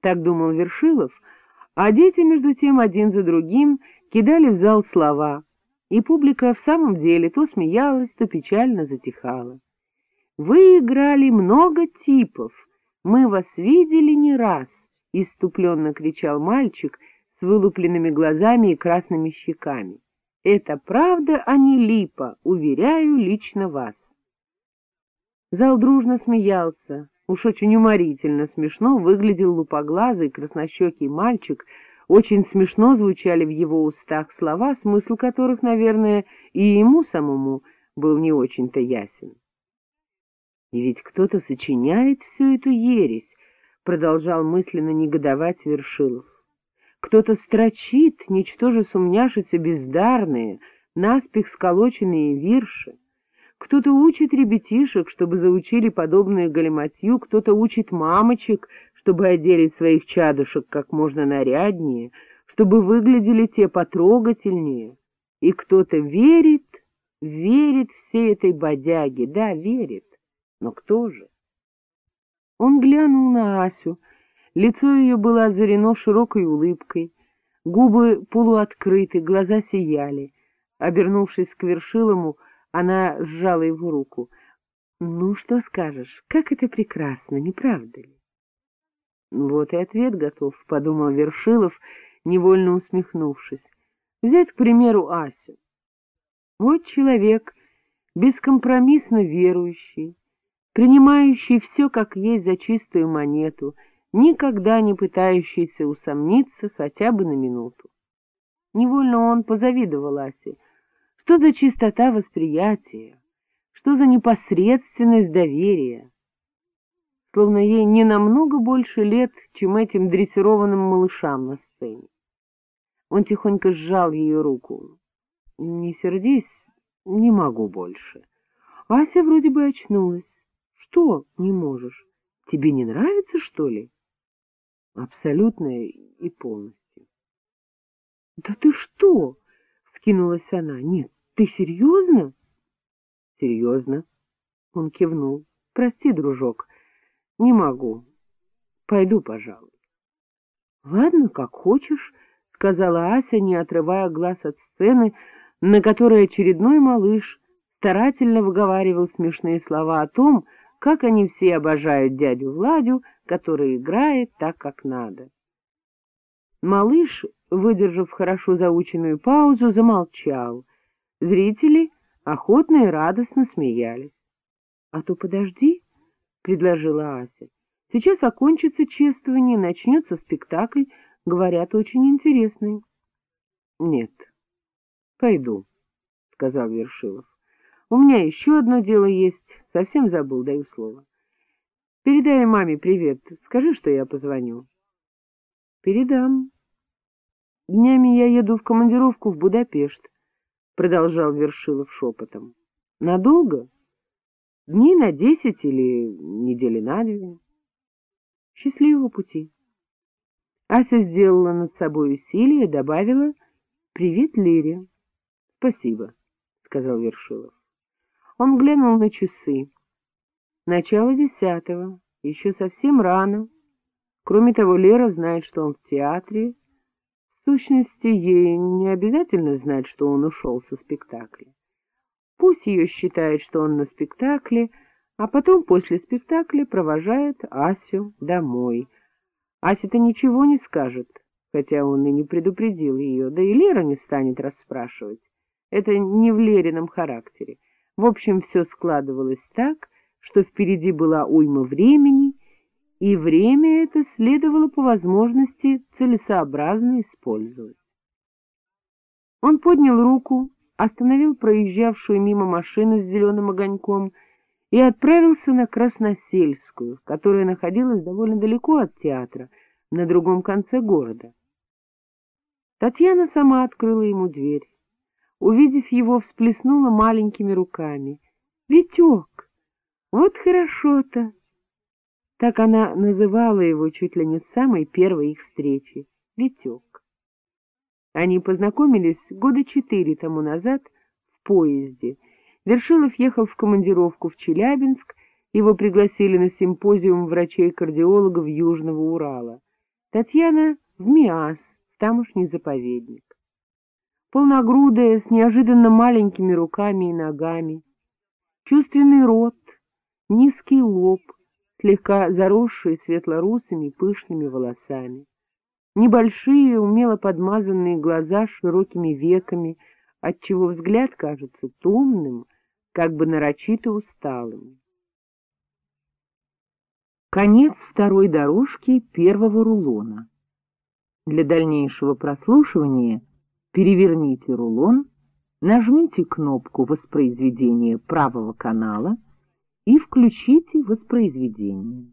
Так думал Вершилов, а дети, между тем, один за другим кидали в зал слова, и публика в самом деле то смеялась, то печально затихала. «Вы играли много типов, мы вас видели не раз», — иступленно кричал мальчик с вылупленными глазами и красными щеками. «Это правда, а не липа, уверяю лично вас». Зал дружно смеялся, уж очень уморительно смешно выглядел лупоглазый краснощекий мальчик, очень смешно звучали в его устах слова, смысл которых, наверное, и ему самому был не очень-то ясен. И ведь кто-то сочиняет всю эту ересь, продолжал мысленно негодовать Вершилов. Кто-то строчит, ничтоже сумняшится бездарные, наспех сколоченные вирши. Кто-то учит ребятишек, чтобы заучили подобную галиматью, кто-то учит мамочек, чтобы одели своих чадушек как можно наряднее, чтобы выглядели те потрогательнее. И кто-то верит, верит всей этой бодяге, да, верит. Но кто же? Он глянул на Асю. Лицо ее было озарено широкой улыбкой, губы полуоткрыты, глаза сияли. Обернувшись к Вершилому, она сжала его руку. — Ну, что скажешь, как это прекрасно, не правда ли? — Вот и ответ готов, — подумал Вершилов, невольно усмехнувшись. — Взять, к примеру, Асю. Вот человек, бескомпромиссно верующий, принимающий все как есть за чистую монету, никогда не пытающийся усомниться хотя бы на минуту. Невольно он позавидовал Асе — что за чистота восприятия? Что за непосредственность доверия? Словно ей не намного больше лет, чем этим дрессированным малышам на сцене. Он тихонько сжал ее руку. — Не сердись, не могу больше. Ася вроде бы очнулась. — Что не можешь? Тебе не нравится, что ли? — Абсолютно и полностью. — Да ты что? — вскинулась она. — Нет, ты серьезно? — Серьезно. Он кивнул. — Прости, дружок, не могу. Пойду, пожалуй. — Ладно, как хочешь, — сказала Ася, не отрывая глаз от сцены, на которой очередной малыш старательно выговаривал смешные слова о том, как они все обожают дядю Владю, который играет так, как надо. Малыш, выдержав хорошо заученную паузу, замолчал — Зрители охотно и радостно смеялись. — А то подожди, — предложила Ася. — Сейчас окончится чествование, начнется спектакль, говорят, очень интересный. — Нет, пойду, — сказал Вершилов. — У меня еще одно дело есть, совсем забыл, даю слово. Передай маме привет, скажи, что я позвоню. — Передам. Днями я еду в командировку в Будапешт продолжал Вершилов шепотом. — Надолго? Дней на десять или недели на две? — Счастливого пути. Ася сделала над собой усилие и добавила «Привет, Лире». — Спасибо, — сказал Вершилов. Он глянул на часы. Начало десятого, еще совсем рано. Кроме того, Лера знает, что он в театре, сущности, ей не обязательно знать, что он ушел со спектакля. Пусть ее считает, что он на спектакле, а потом после спектакля провожает Асю домой. Ася-то ничего не скажет, хотя он и не предупредил ее, да и Лера не станет расспрашивать. Это не в Лерином характере. В общем, все складывалось так, что впереди была уйма времени, и время это следовало по возможности целесообразно использовать. Он поднял руку, остановил проезжавшую мимо машину с зеленым огоньком и отправился на Красносельскую, которая находилась довольно далеко от театра, на другом конце города. Татьяна сама открыла ему дверь. Увидев его, всплеснула маленькими руками. — Витек, вот хорошо-то! Так она называла его чуть ли не с самой первой их встречи — Витек. Они познакомились года четыре тому назад в поезде. Вершилов ехал в командировку в Челябинск, его пригласили на симпозиум врачей-кардиологов Южного Урала. Татьяна в Миас, в тамошний заповедник. Полногрудая, с неожиданно маленькими руками и ногами, чувственный рот, низкий лоб, слегка заросший светлорусыми пышными волосами, небольшие, умело подмазанные глаза широкими веками, отчего взгляд кажется томным, как бы нарочито усталым. Конец второй дорожки первого рулона. Для дальнейшего прослушивания переверните рулон, нажмите кнопку воспроизведения правого канала и включите воспроизведение.